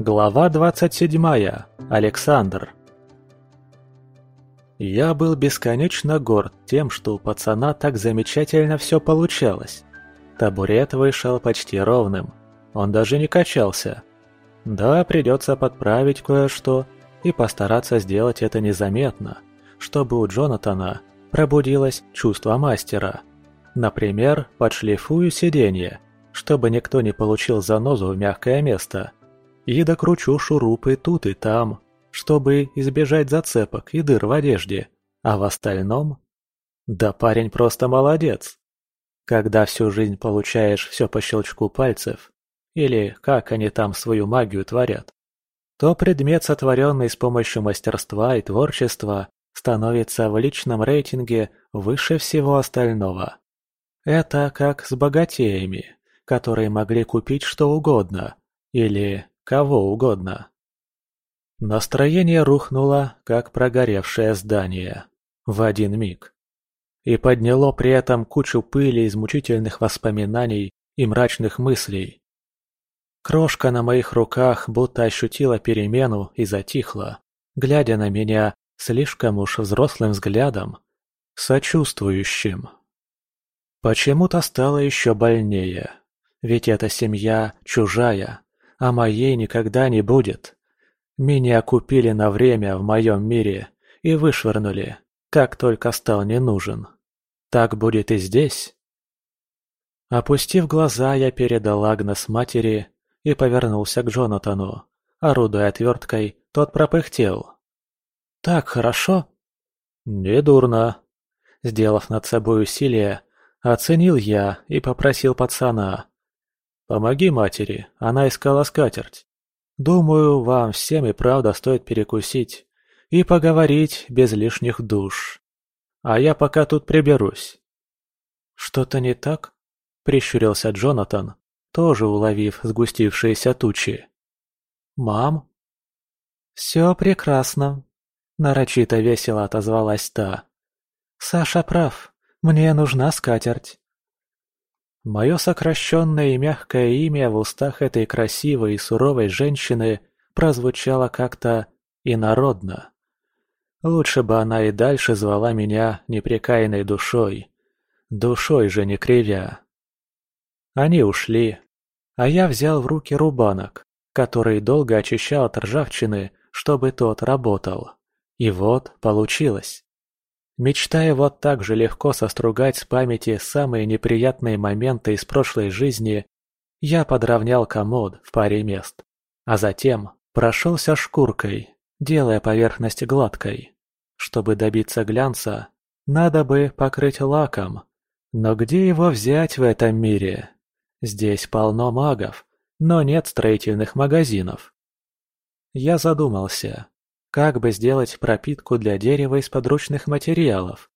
Глава 27. Александр. Я был бесконечно горд тем, что у пацана так замечательно все получалось. Табурет вышел почти ровным. Он даже не качался. Да, придется подправить кое-что и постараться сделать это незаметно, чтобы у Джонатана пробудилось чувство мастера. Например, подшлифую сиденье, чтобы никто не получил занозу в мягкое место – и докручу шурупы тут и там, чтобы избежать зацепок и дыр в одежде, а в остальном... Да парень просто молодец. Когда всю жизнь получаешь все по щелчку пальцев, или как они там свою магию творят, то предмет, сотворенный с помощью мастерства и творчества, становится в личном рейтинге выше всего остального. Это как с богатеями, которые могли купить что угодно, или кого угодно. Настроение рухнуло, как прогоревшее здание. В один миг. И подняло при этом кучу пыли из мучительных воспоминаний и мрачных мыслей. Крошка на моих руках будто ощутила перемену и затихла, глядя на меня слишком уж взрослым взглядом, сочувствующим. Почему-то стало еще больнее, ведь эта семья чужая, а моей никогда не будет. Меня купили на время в моем мире и вышвырнули, как только стал не нужен. Так будет и здесь. Опустив глаза, я передал Агнес матери и повернулся к Джонатану. Орудуя отверткой, тот пропыхтел. «Так хорошо?» «Недурно». Сделав над собой усилие, оценил я и попросил пацана. Помоги матери, она искала скатерть. Думаю, вам всем и правда стоит перекусить и поговорить без лишних душ. А я пока тут приберусь». «Что-то не так?» — прищурился Джонатан, тоже уловив сгустившиеся тучи. «Мам?» «Все прекрасно», — нарочито весело отозвалась та. «Саша прав, мне нужна скатерть. Мое сокращенное и мягкое имя в устах этой красивой и суровой женщины прозвучало как-то инородно. Лучше бы она и дальше звала меня непрекаянной душой. Душой же не кривя. Они ушли, а я взял в руки рубанок, который долго очищал от ржавчины, чтобы тот работал. И вот получилось. Мечтая вот так же легко состругать с памяти самые неприятные моменты из прошлой жизни, я подровнял комод в паре мест, а затем прошелся шкуркой, делая поверхность гладкой. Чтобы добиться глянца, надо бы покрыть лаком. Но где его взять в этом мире? Здесь полно магов, но нет строительных магазинов. Я задумался, как бы сделать пропитку для дерева из подручных материалов?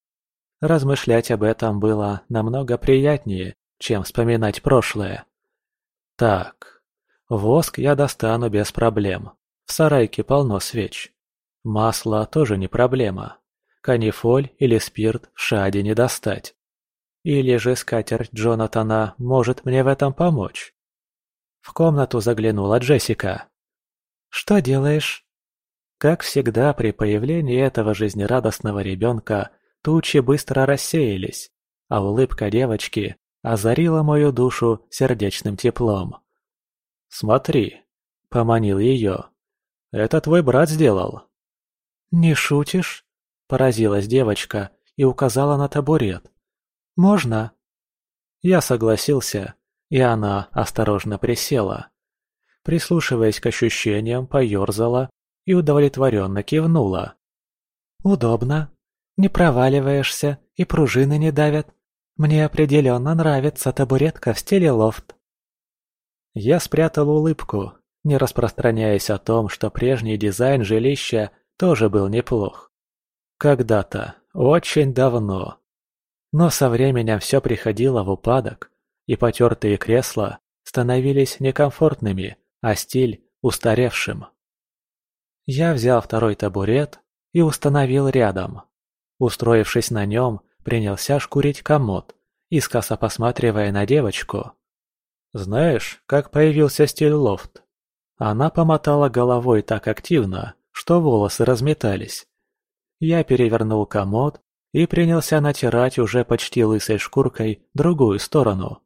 Размышлять об этом было намного приятнее, чем вспоминать прошлое. Так, воск я достану без проблем. В сарайке полно свеч. Масло тоже не проблема. Канифоль или спирт в шаде не достать. Или же скатерть Джонатана может мне в этом помочь. В комнату заглянула Джессика. «Что делаешь?» Как всегда, при появлении этого жизнерадостного ребенка тучи быстро рассеялись, а улыбка девочки озарила мою душу сердечным теплом. «Смотри», — поманил ее, — «это твой брат сделал». «Не шутишь?» — поразилась девочка и указала на табурет. «Можно?» Я согласился, и она осторожно присела. Прислушиваясь к ощущениям, поерзала и удовлетворенно кивнула. «Удобно. Не проваливаешься и пружины не давят. Мне определенно нравится табуретка в стиле лофт». Я спрятал улыбку, не распространяясь о том, что прежний дизайн жилища тоже был неплох. Когда-то, очень давно. Но со временем все приходило в упадок, и потертые кресла становились некомфортными, а стиль – устаревшим. Я взял второй табурет и установил рядом. Устроившись на нем, принялся шкурить комод, искоса посматривая на девочку. «Знаешь, как появился стиль лофт?» Она помотала головой так активно, что волосы разметались. Я перевернул комод и принялся натирать уже почти лысой шкуркой другую сторону.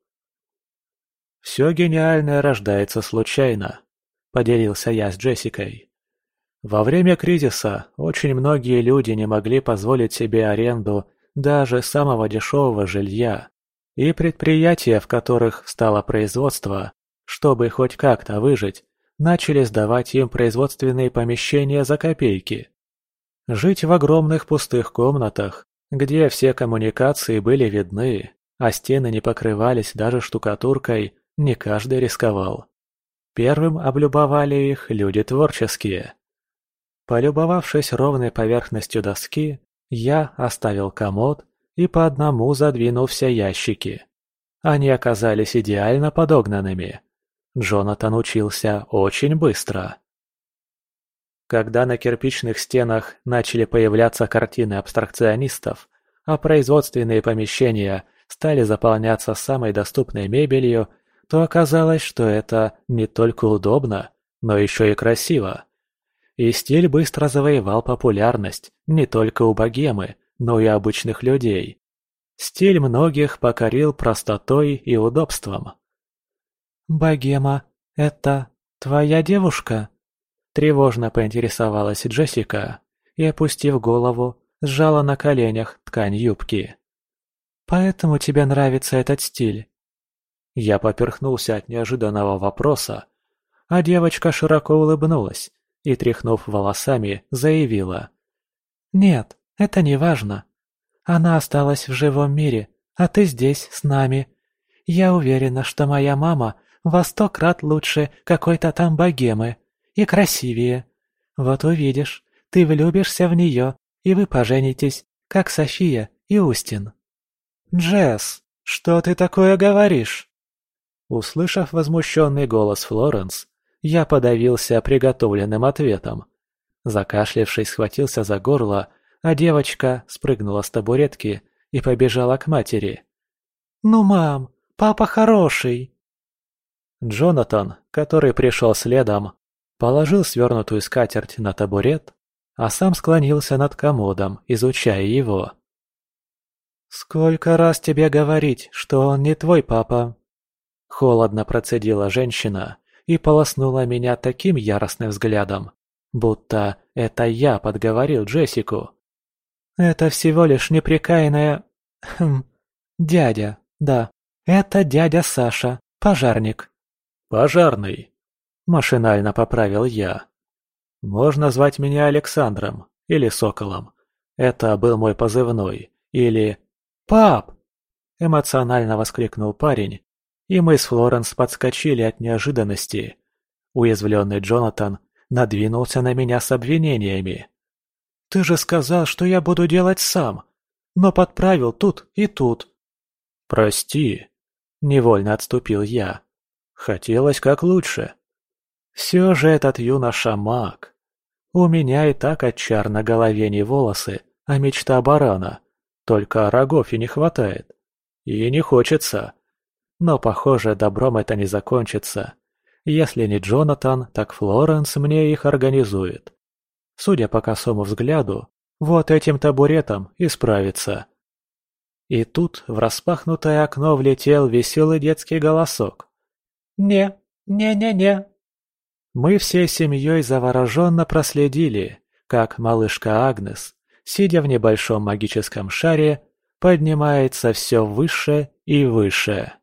«Все гениальное рождается случайно», — поделился я с Джессикой. Во время кризиса очень многие люди не могли позволить себе аренду даже самого дешевого жилья, и предприятия, в которых стало производство, чтобы хоть как-то выжить, начали сдавать им производственные помещения за копейки. Жить в огромных пустых комнатах, где все коммуникации были видны, а стены не покрывались даже штукатуркой, не каждый рисковал. Первым облюбовали их люди творческие. Полюбовавшись ровной поверхностью доски, я оставил комод и по одному задвинул все ящики. Они оказались идеально подогнанными. Джонатан учился очень быстро. Когда на кирпичных стенах начали появляться картины абстракционистов, а производственные помещения стали заполняться самой доступной мебелью, то оказалось, что это не только удобно, но еще и красиво. И стиль быстро завоевал популярность не только у богемы, но и обычных людей. Стиль многих покорил простотой и удобством. «Богема — это твоя девушка?» Тревожно поинтересовалась Джессика и, опустив голову, сжала на коленях ткань юбки. «Поэтому тебе нравится этот стиль?» Я поперхнулся от неожиданного вопроса, а девочка широко улыбнулась и, тряхнув волосами, заявила. «Нет, это не важно. Она осталась в живом мире, а ты здесь, с нами. Я уверена, что моя мама во сто крат лучше какой-то там богемы и красивее. Вот увидишь, ты влюбишься в нее, и вы поженитесь, как София и Устин. «Джесс, что ты такое говоришь?» Услышав возмущенный голос Флоренс, я подавился приготовленным ответом. Закашлявшись, схватился за горло, а девочка спрыгнула с табуретки и побежала к матери. «Ну, мам, папа хороший!» Джонатан, который пришел следом, положил свернутую скатерть на табурет, а сам склонился над комодом, изучая его. «Сколько раз тебе говорить, что он не твой папа?» Холодно процедила женщина и полоснула меня таким яростным взглядом, будто это я подговорил Джессику. «Это всего лишь непрекаянная... Хм... Дядя, да, это дядя Саша, пожарник». «Пожарный», Машинально поправил я. Можно звать меня Александром или Соколом. Это был мой позывной. Или «Пап!» Эмоционально воскликнул парень, и мы с Флоренс подскочили от неожиданности. Уязвленный Джонатан надвинулся на меня с обвинениями. «Ты же сказал, что я буду делать сам, но подправил тут и тут». «Прости», — невольно отступил я. «Хотелось как лучше». Все же этот юноша маг. У меня и так от чар на голове не волосы, а мечта барана. Только рогов и не хватает. И не хочется. Но, похоже, добром это не закончится. Если не Джонатан, так Флоренс мне их организует. Судя по косому взгляду, вот этим табуретом и справится. И тут в распахнутое окно влетел веселый детский голосок. «Не, не-не-не, мы всей семьей завороженно проследили, как малышка Агнес, сидя в небольшом магическом шаре, поднимается все выше и выше.